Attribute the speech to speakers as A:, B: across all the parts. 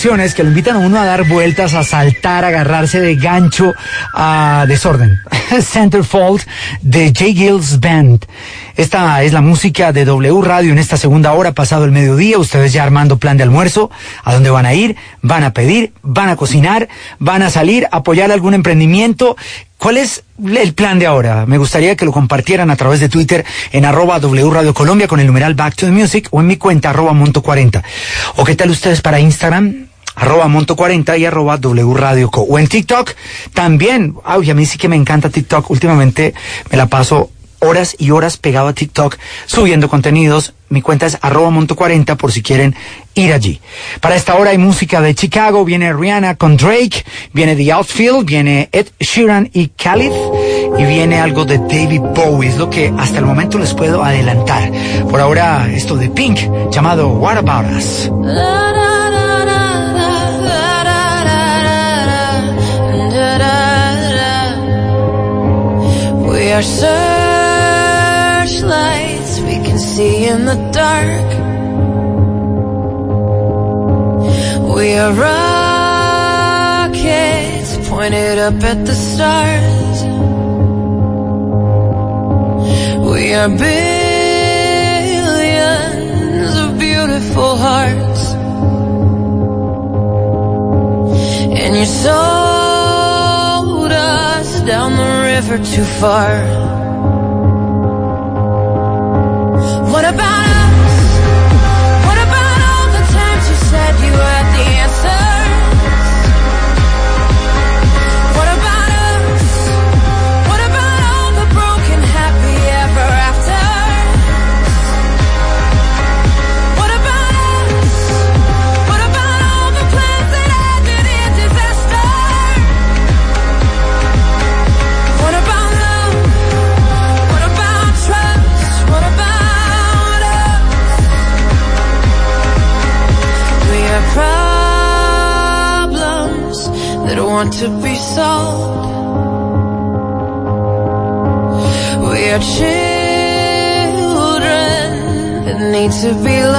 A: canciones que lo invitan a uno a dar vueltas, a saltar, a agarrarse de gancho, a desorden. Centerfold de J. Gills Band. Esta es la música de W Radio en esta segunda hora, pasado el mediodía. Ustedes ya armando plan de almuerzo. ¿A dónde van a ir? ¿Van a pedir? ¿Van a cocinar? ¿Van a salir? ¿A apoyar algún emprendimiento? ¿Cuál es el plan de ahora? Me gustaría que lo compartieran a través de Twitter en arroba W Radio Colombia con el numeral Back to the Music o en mi cuenta arroba Monto 40. ¿O qué tal ustedes para Instagram? Arroba monto 40 y arroba W Radio Co. O en TikTok también. Ay, a mí sí que me encanta TikTok. Últimamente me la paso horas y horas pegado a TikTok subiendo contenidos. Mi cuenta es arroba monto 40 por si quieren ir allí. Para esta hora hay música de Chicago, viene Rihanna con Drake, viene The Outfield, viene Ed Sheeran y Khalid y viene algo de David Bowie, es lo que hasta el momento les puedo adelantar. Por ahora esto de Pink llamado What About Us.
B: Are searchlights we can see in the dark. We are rockets pointed up at the stars. We are billions of beautiful hearts. And you sold us down the river too far. Children need to be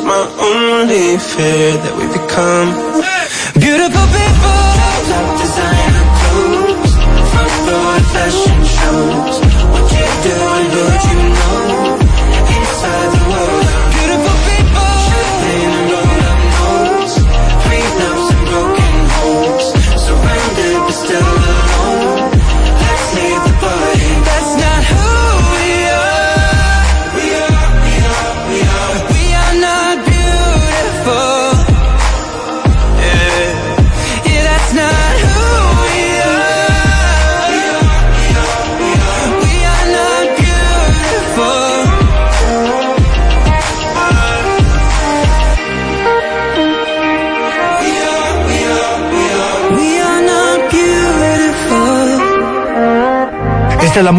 B: my only fear that we become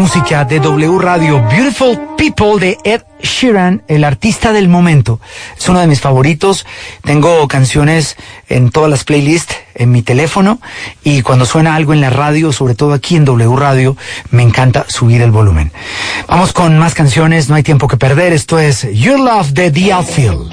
C: música de W Radio, Beautiful People de Ed Sheeran, el artista del momento. Es uno de mis favoritos. Tengo canciones en todas las playlists, en mi teléfono, y cuando suena algo en la radio, sobre todo aquí en W Radio, me encanta subir el volumen. Vamos con más canciones, no hay tiempo que perder. Esto es Your Love de The Outfield.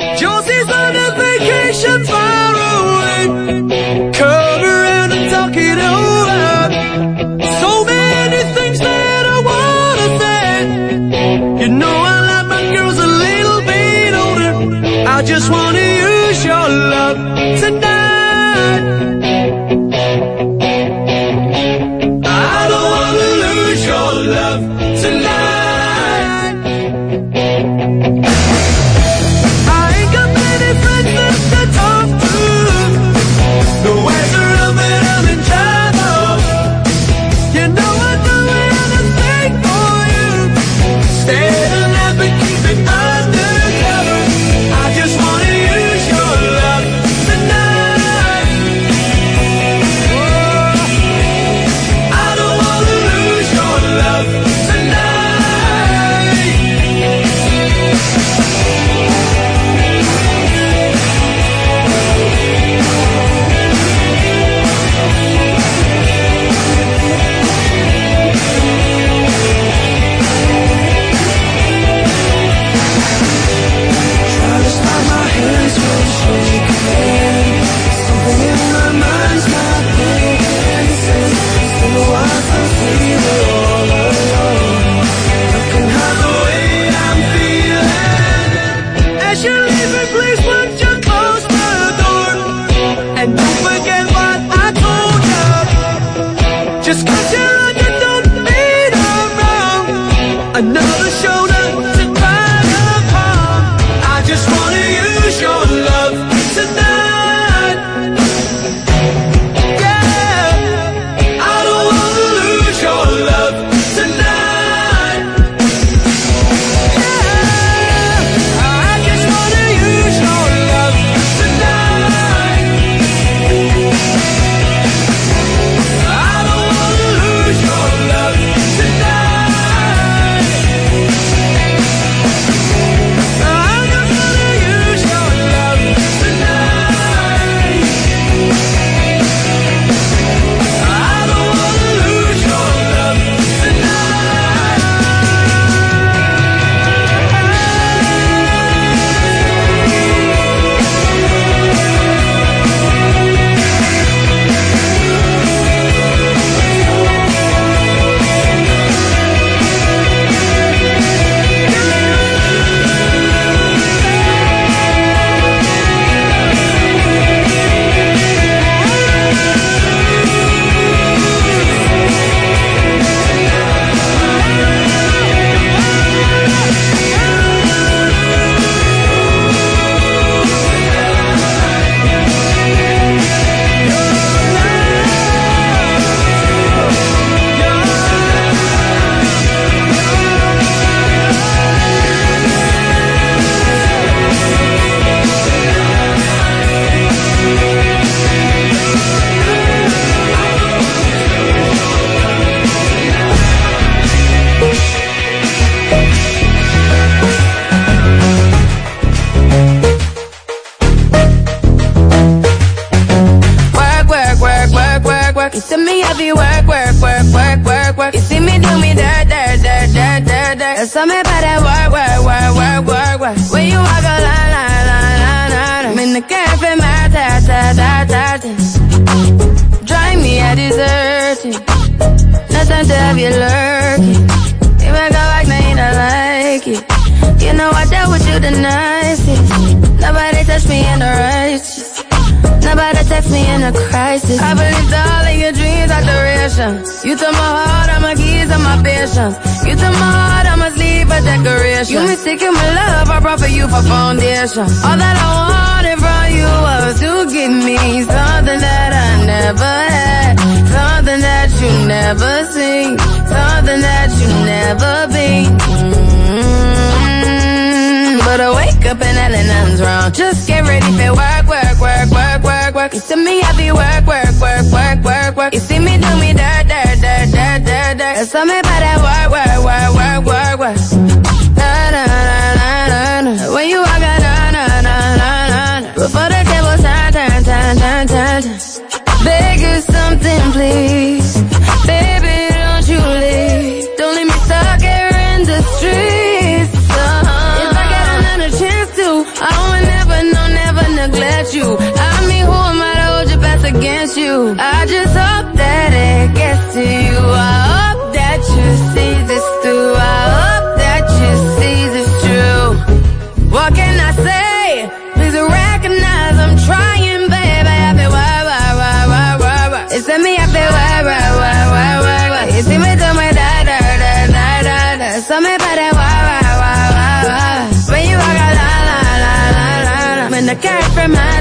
D: Never had, something that you never seen, something that you never been. Mm, But I wake up and hell nothing's wrong. Just get ready for work, work, work, work, work, work. You see me happy work, work, work, work, work, work. You see me do me dirt, dirt, dirt, dirt, dirt, dirt. There's something about that work, work, work, work, work, work. Something, please.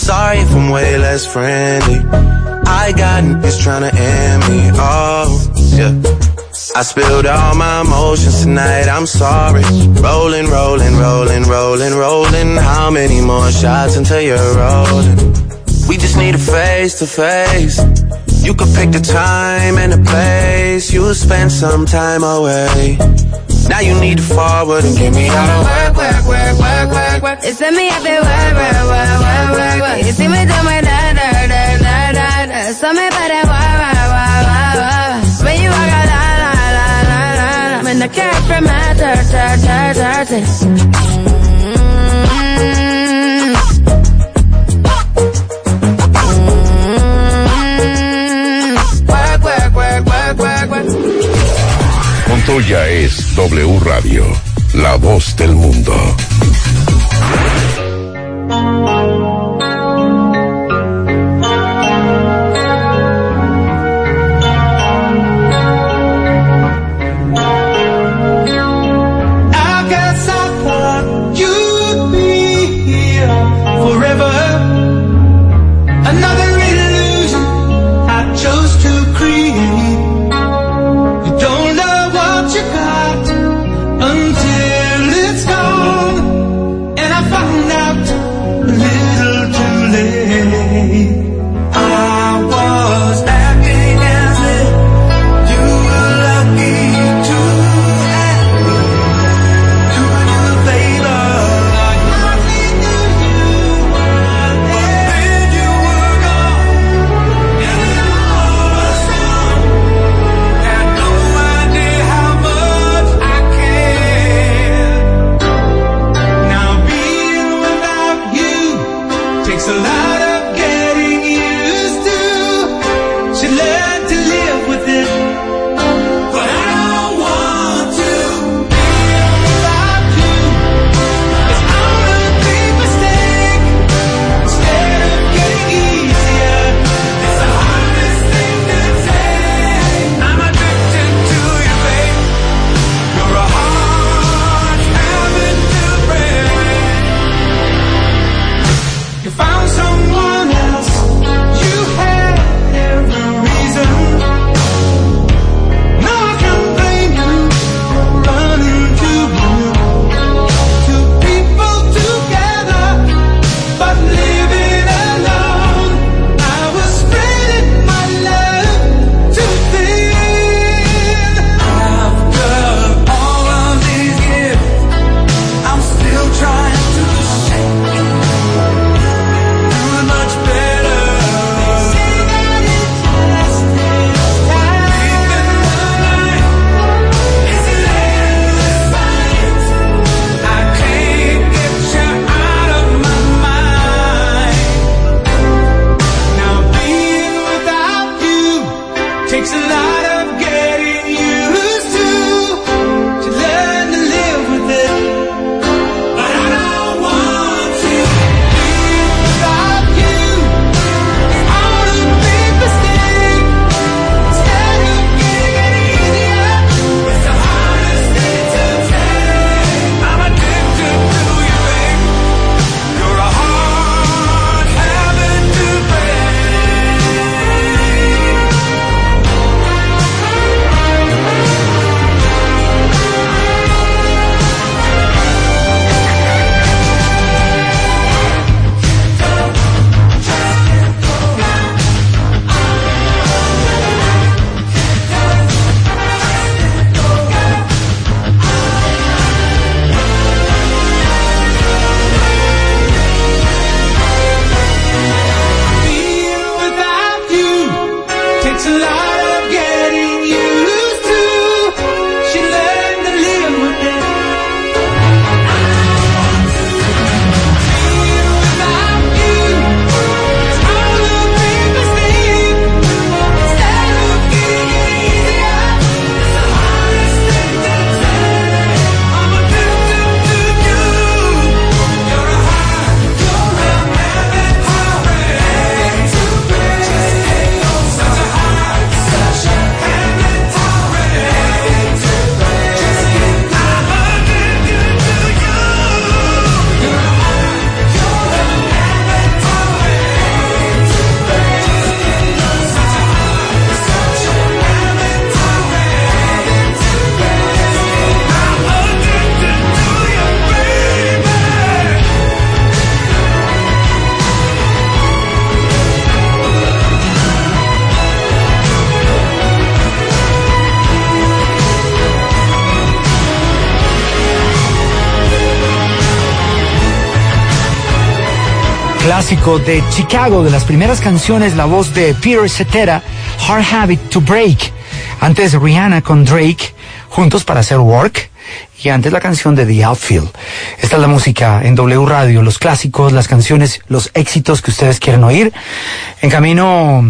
E: Sorry if I'm way less friendly. I got niggas tryna end me off. Yeah. I spilled all my emotions tonight, I'm sorry. Rolling, rolling, rolling, rolling, rolling. How many more shots until you're rolling? We just need a face to face. You could pick the time and the place. You'll spend some time away. Now you need to forward and give me all the work, work, work, work, work, work.
D: It's me up there, work, work, work, work, work, work. You see me do my da, da, da, da, da, da. Something about that, work, work, work, work, work. When you walk out, la, la, la, la, la. When the care for my dirt, dirt, dirt, dirty.
F: Montoya es W Radio, la voz del mundo.
A: Clásico de Chicago, de las primeras canciones, la voz de Peter Cetera, Hard Habit to Break. Antes Rihanna con Drake, juntos para hacer Work y antes la canción de The Outfield. Esta es la música en W Radio, los clásicos, las canciones, los éxitos que ustedes quieren oír. En camino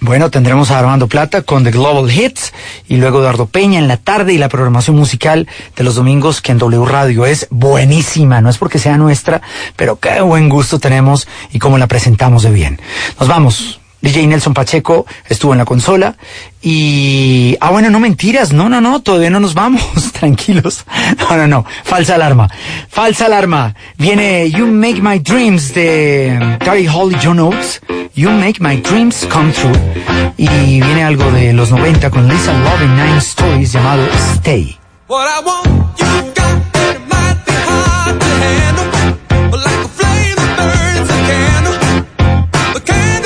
A: bueno, tendremos a Armando Plata con The Global Hits y luego Eduardo Peña en la tarde y la programación musical de los domingos que en W Radio es buenísima. No es porque sea nuestra, pero qué buen gusto tenemos y cómo la presentamos de bien. Nos vamos. DJ Nelson Pacheco estuvo en la consola y... Ah, bueno, no mentiras, no, no, no, todavía no nos vamos, tranquilos. No, no, no, falsa alarma, falsa alarma. Viene You Make My Dreams de Gary Hall y John. You Make My Dreams Come True. Y viene algo de los 90 con Lisa Love and Nine Stories llamado Stay.
C: What I want, you got, like a flame that burns a candle, candle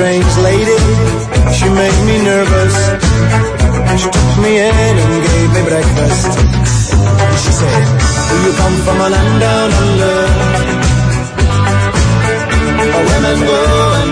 G: strange lady, she made me nervous. She took me in and gave me breakfast. She said, do you come from a land down under? Where women go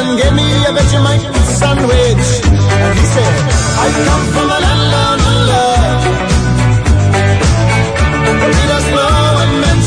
G: and gave me a Vegemite sandwich. And he said, I come from a land under. Where leaders blow and men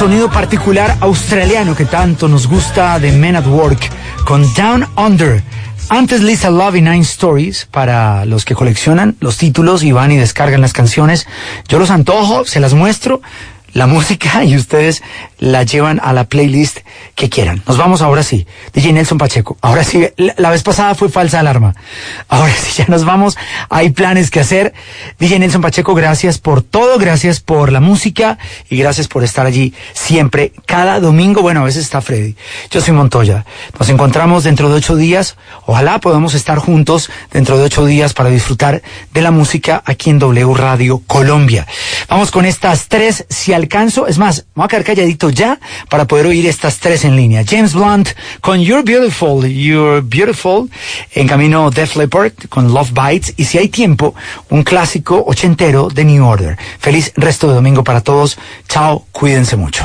A: sonido particular australiano que tanto nos gusta de Men at Work con Down Under. Antes Lisa Love y Nine Stories para los que coleccionan los títulos y van y descargan las canciones. Yo los antojo, se las muestro la música y ustedes la llevan a la playlist que quieran. Nos vamos ahora sí. DJ Nelson Pacheco. Ahora sí, la, vez pasada fue falsa alarma. Ahora sí, ya nos vamos. Hay planes que hacer. DJ Nelson Pacheco, gracias por todo, gracias por la música y gracias por estar allí siempre, cada domingo. Bueno, a veces está Freddy. Yo soy Montoya. Nos encontramos dentro de ocho días. Ojalá podamos estar juntos dentro de ocho días para disfrutar de la música aquí en W Radio Colombia. Vamos con estas tres, si alcanzo. Es más, voy a quedar calladito ya para poder oír estas tres en línea. James Blunt con You're Beautiful, You're Beautiful, en camino Def Leppard con Love Bites y si hay tiempo, un clásico ochentero de New Order. Feliz resto de domingo para todos. Chao, cuídense mucho.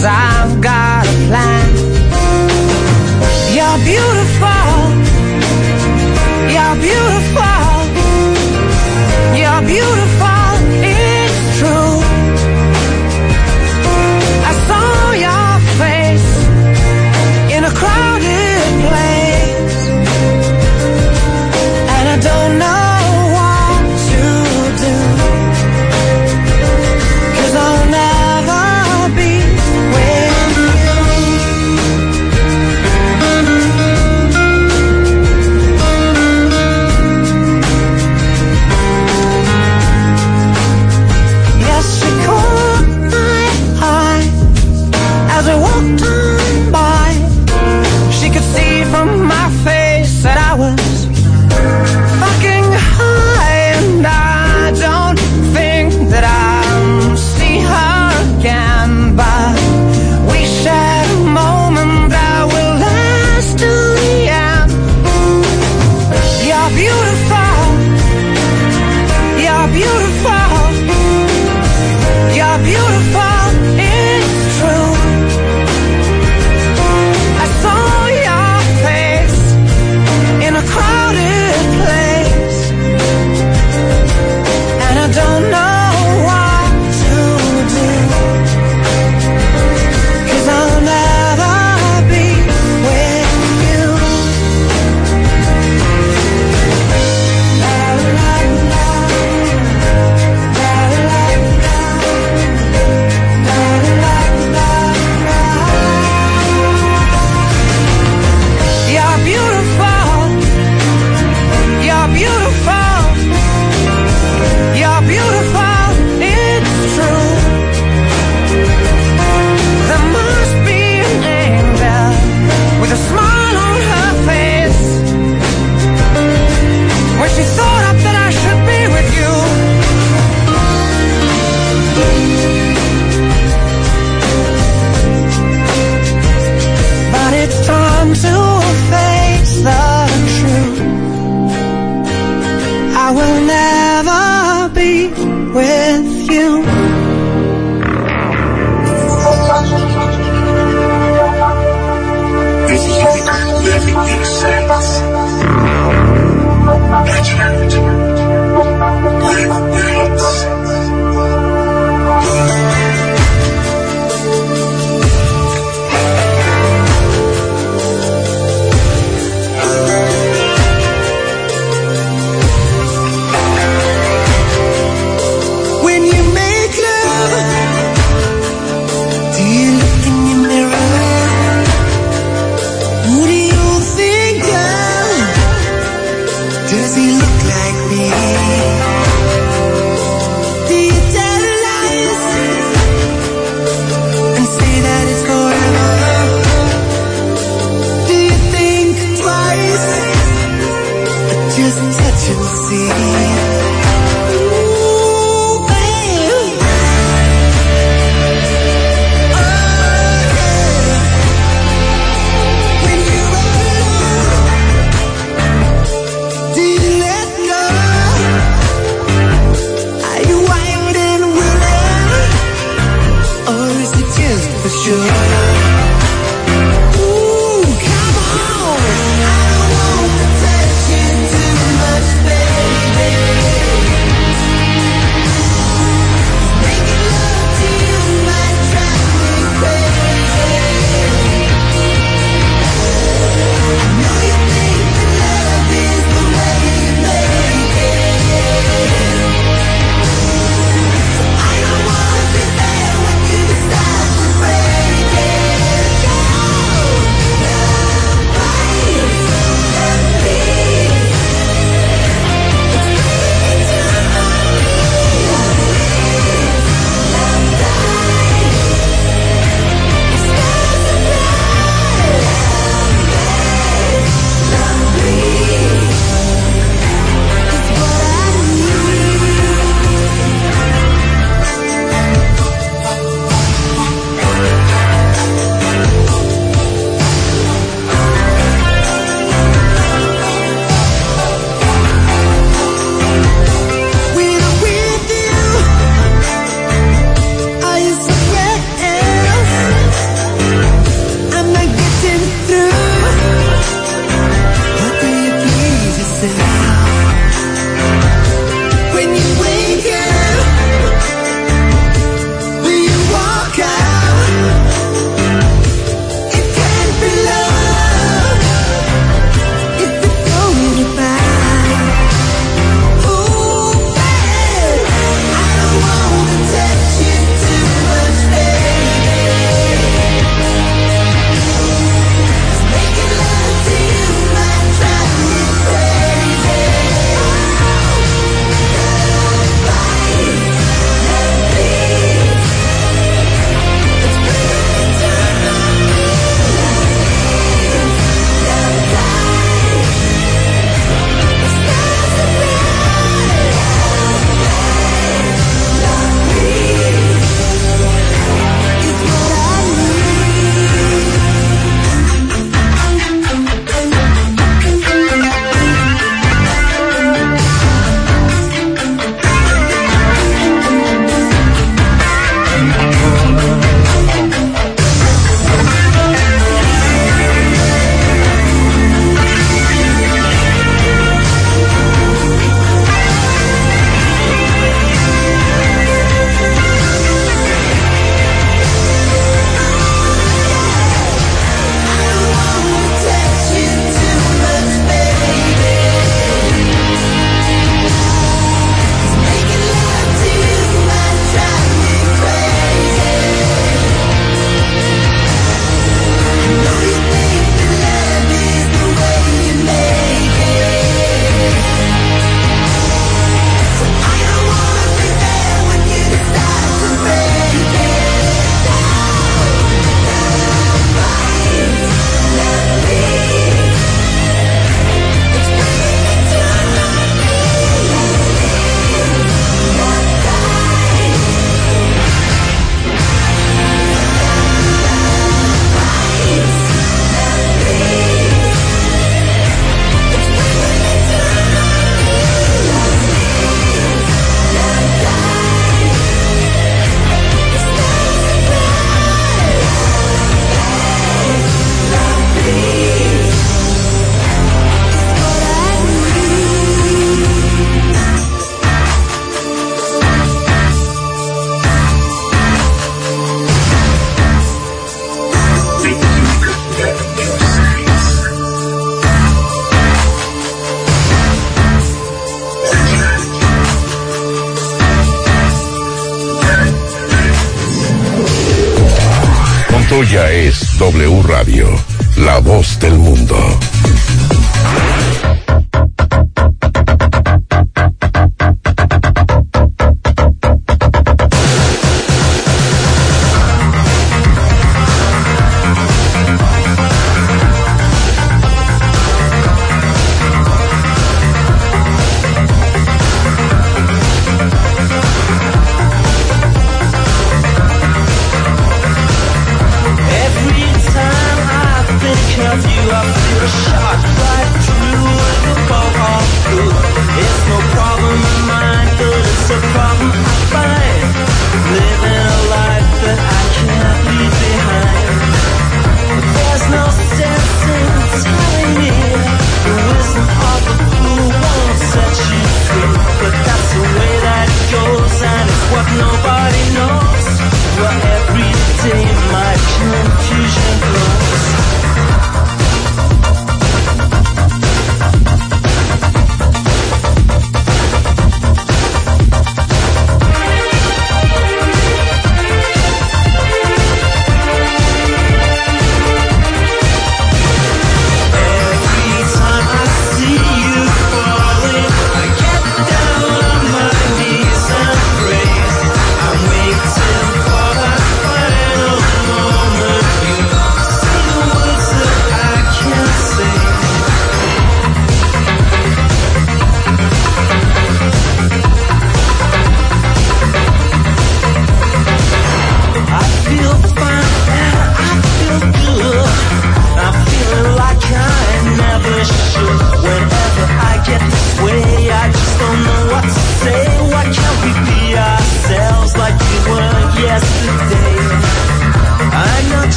B: cause I've got
H: for sure.